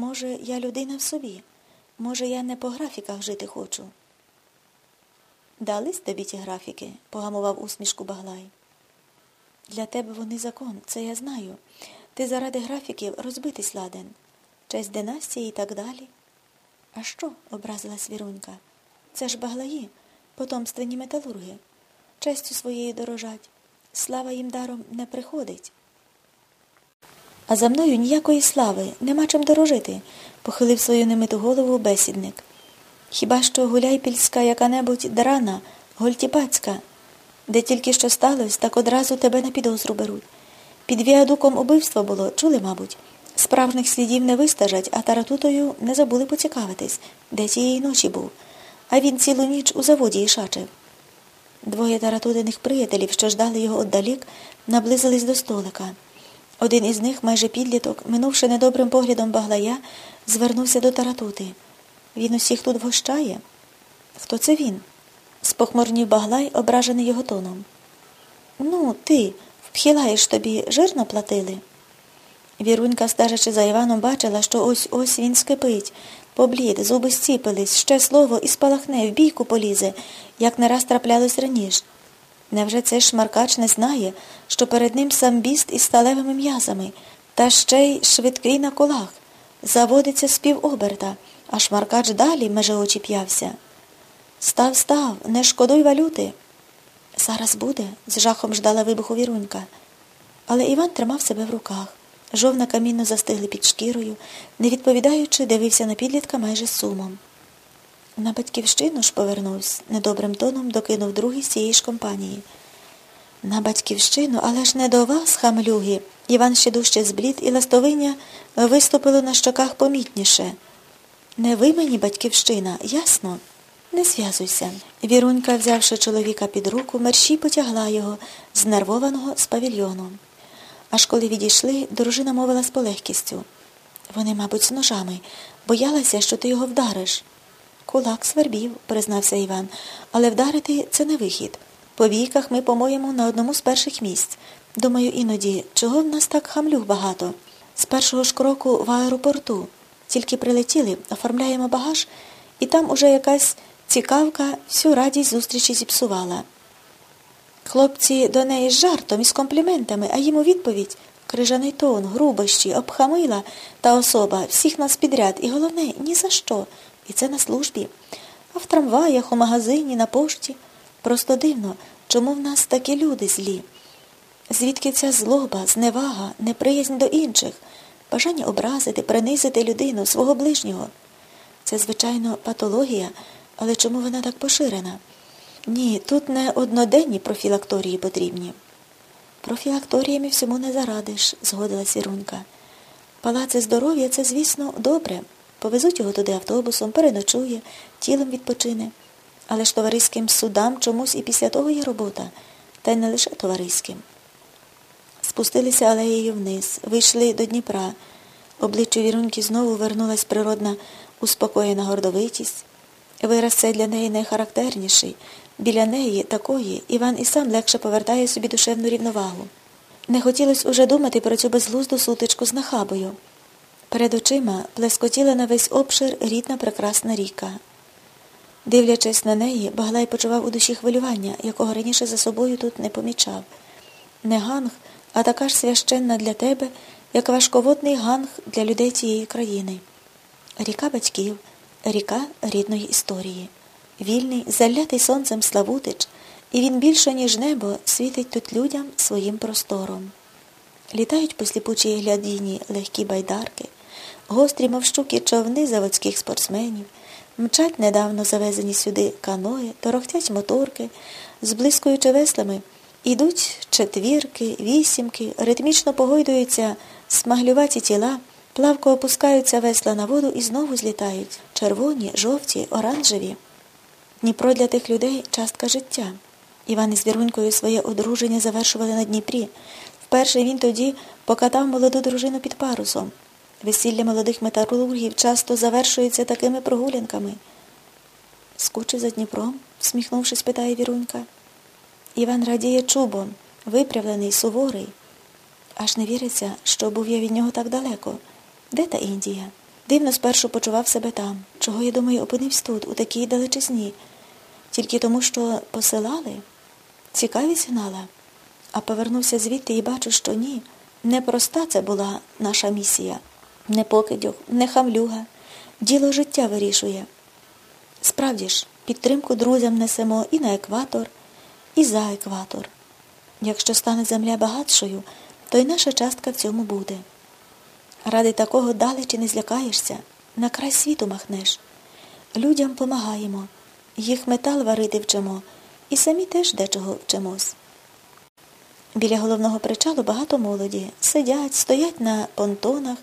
Може, я людина в собі. Може, я не по графіках жити хочу. Дались тобі ті графіки, погамував усмішку Баглай. Для тебе вони закон, це я знаю. Ти заради графіків розбитись ладен. Честь династії і так далі. А що? образилась Вірунька. Це ж баглаї, потомственні металурги. Честю своєю дорожать. Слава їм даром не приходить. А за мною ніякої слави, нема чим дорожити, похилив свою немиту голову бесідник. Хіба що гуляйпільська яка-небудь драна, гольтіпацька, де тільки що сталося, так одразу тебе на підозру беруть. Під віадуком убивство було, чули, мабуть. Справжніх слідів не вистажать, а таратутою не забули поцікавитись, де тієї ночі був. А він цілу ніч у заводі ішачив. Двоє таратудиних приятелів, що ждали його отдалік, наблизились до столика. Один із них, майже підліток, минувши недобрим поглядом баглая, звернувся до таратути. Він усіх тут вгощає. Хто це він? спохмурнів баглай, ображений його тоном. Ну, ти, впхилаєш тобі, жирно платили. Вірунька, стежачи за Іваном, бачила, що ось ось він скипить, поблід, зуби зціпились, ще слово і спалахне, в бійку полізе, як не раз траплялось раніше. Невже цей шмаркач не знає, що перед ним сам біст із сталевими м'язами, та ще й швидкий на колах, заводиться з півоберта, а шмаркач далі меже очі п'явся. Став, став, не шкодуй валюти. Зараз буде, з жахом ждала вибуху вірунька. Але Іван тримав себе в руках. Жовна камінно застигли під шкірою, не відповідаючи, дивився на підлітка майже сумом. На батьківщину ж повернувся, недобрим тоном докинув другий з цієї ж компанії. На батьківщину, але ж не до вас, хамлюги. Іван ще дужче зблід, і ластовиня виступило на щоках помітніше. Не ви мені, батьківщина, ясно? Не зв'язуйся. Вірунька, взявши чоловіка під руку, мерщій потягла його, знервованого з павільйону. Аж коли відійшли, дружина мовила з полегкістю. Вони, мабуть, з ножами. Боялася, що ти його вдариш. Кулак свербів, признався Іван, але вдарити це не вихід. По віках ми, по-моєму, на одному з перших місць. Думаю, іноді, чого в нас так хамлюх багато? З першого ж кроку в аеропорту. Тільки прилетіли, оформляємо багаж, і там уже якась цікавка всю радість зустрічі зіпсувала. Хлопці до неї з жартом і з компліментами, а їм у відповідь крижаний тон, грубощі, обхамила та особа, всіх нас підряд, і головне, ні за що. І це на службі. А в трамваях, у магазині, на пошті. Просто дивно, чому в нас такі люди злі. Звідки ця злоба, зневага, неприязнь до інших, бажання образити, принизити людину, свого ближнього. Це, звичайно, патологія, але чому вона так поширена? Ні, тут не одноденні профілакторії потрібні. Профілакторіями всьому не зарадиш, згодилась Ірунка. Палаци здоров'я це, звісно, добре. Повезуть його туди автобусом, переночує, тілом відпочине. Але ж товариським судам чомусь і після того є робота, та й не лише товариським. Спустилися алеєю вниз, вийшли до Дніпра. Обличчю Віруньки знову вернулась природна успокоєна гордовитість. Вираз цей для неї найхарактерніший. Біля неї, такої, Іван і сам легше повертає собі душевну рівновагу. Не хотілося уже думати про цю безглузду сутичку з нахабою. Перед очима плескотіла на весь обшир рідна прекрасна ріка. Дивлячись на неї, Баглай почував у душі хвилювання, якого раніше за собою тут не помічав. Не ганг, а така ж священна для тебе, як важководний ганг для людей цієї країни. Ріка батьків, ріка рідної історії. Вільний, залятий сонцем Славутич, і він більше, ніж небо, світить тут людям своїм простором. Літають по сліпучій глядіні легкі байдарки, гострі мовщуки човни заводських спортсменів, мчать недавно завезені сюди каної, торохтять моторки, зблискуючи веслами, ідуть четвірки, вісімки, ритмічно погойдуються смаглюваті тіла, плавко опускаються весла на воду і знову злітають червоні, жовті, оранжеві. Дніпро для тих людей частка життя. Іван із Вірунькою своє одруження завершували на Дніпрі. Вперше він тоді покатав молоду дружину під парусом. Весілля молодих металургів часто завершується такими прогулянками. Скучив за Дніпром, всміхнувшись, питає Вірунька. Іван радіє чубом, виправлений, суворий. Аж не віриться, що був я від нього так далеко. Де та Індія? Дивно спершу почував себе там, чого, я думаю, опинився тут, у такій далечесні, тільки тому, що посилали, цікавість гнала, а повернувся звідти і бачу, що ні, непроста це була наша місія, не покидьок, не хамлюга, діло життя вирішує. Справді ж, підтримку друзям несемо і на екватор, і за екватор. Якщо стане земля багатшою, то й наша частка в цьому буде. Ради такого далечі не злякаєшся, на край світу махнеш. Людям помагаємо, їх метал варити вчимо, і самі теж дечого вчимось. Біля головного причалу багато молоді. Сидять, стоять на понтонах,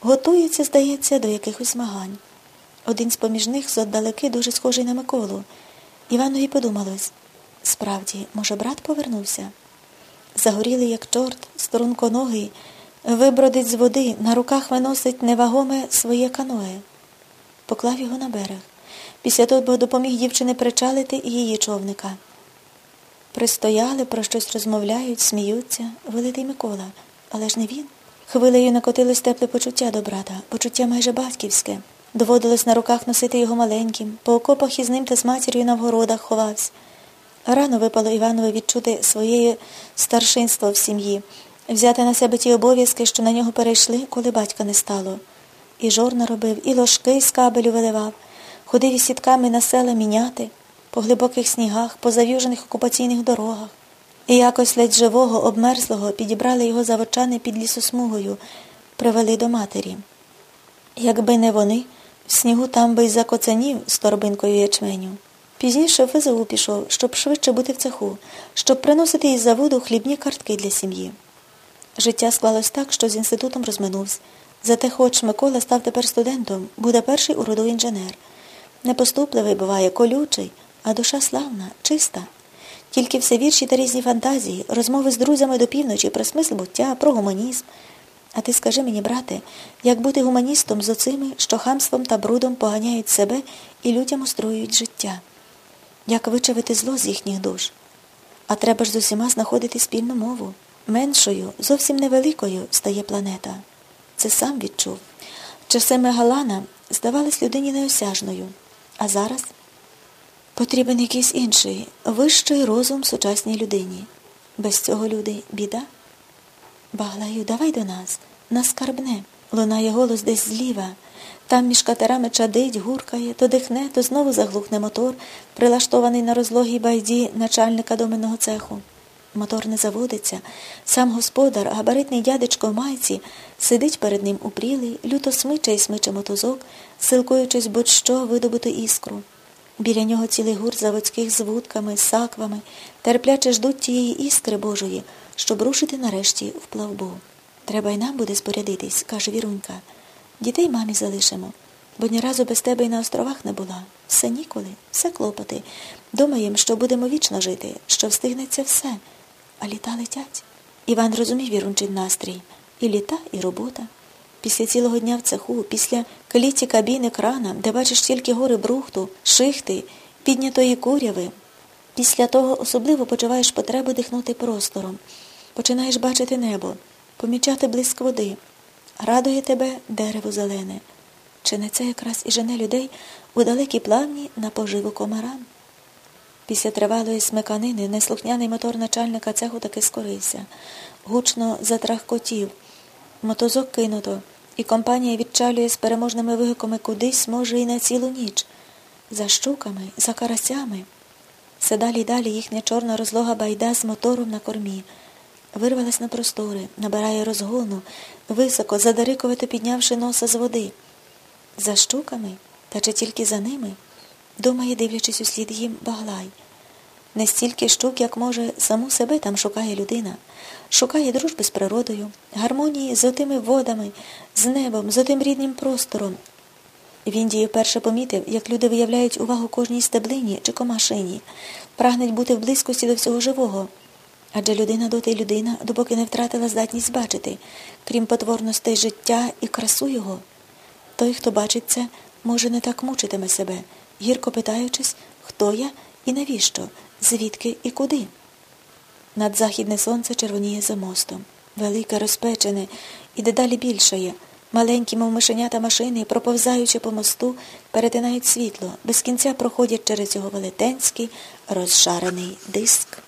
готуються, здається, до якихось змагань. Один з поміж них зоддалеки дуже схожий на Миколу. Іванові подумалось справді, може, брат повернувся? Загорілий, як чорт, сторонконогий, вибродить з води, на руках виносить невагоме своє каное. Поклав його на берег. Після того допоміг дівчини причалити і її човника. Пристояли, про щось розмовляють, сміються, вилитий Микола. Але ж не він. Хвилею накотилось тепле почуття до брата, почуття майже батьківське. Доводилось на руках носити його маленьким, по окопах із ним та з матір'ю на вгородах ховався. Рано випало Іванові відчути своє старшинство в сім'ї, взяти на себе ті обов'язки, що на нього перейшли, коли батька не стало. І жорна робив, і ложки з кабелю виливав, ходив із сітками на села міняти, по глибоких снігах, по зав'южених окупаційних дорогах. І якось ледь живого, обмерзлого підібрали його заводчани під лісосмугою, привели до матері. Якби не вони, в снігу там би й закоцанів з торбинкою ячменю. Пізніше в ФЗУ пішов, щоб швидше бути в цеху, щоб приносити із заводу хлібні картки для сім'ї. Життя склалось так, що з інститутом розминувся. Зате хоч Микола став тепер студентом, буде перший у роду інженер. Непоступливий буває, колючий, а душа славна, чиста. Тільки все вірші та різні фантазії, розмови з друзями до півночі про смисл буття, про гуманізм. А ти скажи мені, брате, як бути гуманістом з оцими, що хамством та брудом поганяють себе і людям устроюють життя? Як вичавити зло з їхніх душ? А треба ж з усіма знаходити спільну мову. Меншою, зовсім невеликою стає планета. Це сам відчув. Часи Мегалана здавались людині неосяжною. А зараз потрібен якийсь інший, вищий розум сучасній людині. Без цього люди біда. Баглаю, давай до нас, на скарбне. Лунає голос десь зліва. Там між катерами чадить, гуркає, то дихне, то знову заглухне мотор, прилаштований на розлогій байді начальника доменного цеху. Мотор не заводиться. Сам господар, габаритний дядечко в майці, сидить перед ним упрілий, люто смиче й смиче мотузок, силкуючись будь-що видобути іскру. Біля нього цілий гурт заводських з саквами, терпляче ждуть тієї іскри Божої, щоб рушити нарешті в плавбу. Треба й нам буде спорядитись, каже Вірунька. Дітей мамі залишимо, бо ні разу без тебе й на островах не була. Все ніколи, все клопоти. Думаєм, що будемо вічно жити, що встигнеться все. А літа летять. Іван розумів Вірунчин настрій. І літа, і робота. Після цілого дня в цеху, після кліті кабіни крана, де бачиш тільки гори брухту, шихти, піднятої куряви. Після того особливо почуваєш потребу дихнути простором. Починаєш бачити небо, помічати блиск води. Радує тебе дерево зелене. Чи не це якраз і жене людей у далекій плавні на поживу комарам? Після тривалої смиканини неслухняний мотор начальника цеху таки скорився, гучно затрахкотів. Мотозок кинуто, і компанія відчалює з переможними вигуками кудись, може, і на цілу ніч. За щуками, за карасями. Все далі й далі їхня чорна розлога байда з мотором на кормі. Вирвалась на простори, набирає розгону, високо, задарикувато піднявши носа з води. За щуками, та чи тільки за ними, думає, дивлячись у слід їм баглай. Не стільки щук, як може, саму себе там шукає людина, шукає дружби з природою, гармонії з отими водами, з небом, з отим рідним простором. Він діє вперше помітив, як люди виявляють увагу кожній стеблині чи комашині, прагнуть бути в близькості до всього живого. Адже людина доти людина, допоки не втратила здатність бачити, крім потворностей життя і красу його. Той, хто бачить це, може не так мучитиме себе, гірко питаючись, хто я і навіщо, звідки і куди. Надзахідне сонце червоніє за мостом, велике, розпечене і дедалі більшає, Маленькі, мов мишенята машини, проповзаючи по мосту, перетинають світло, без кінця проходять через його велетенський розшарений диск.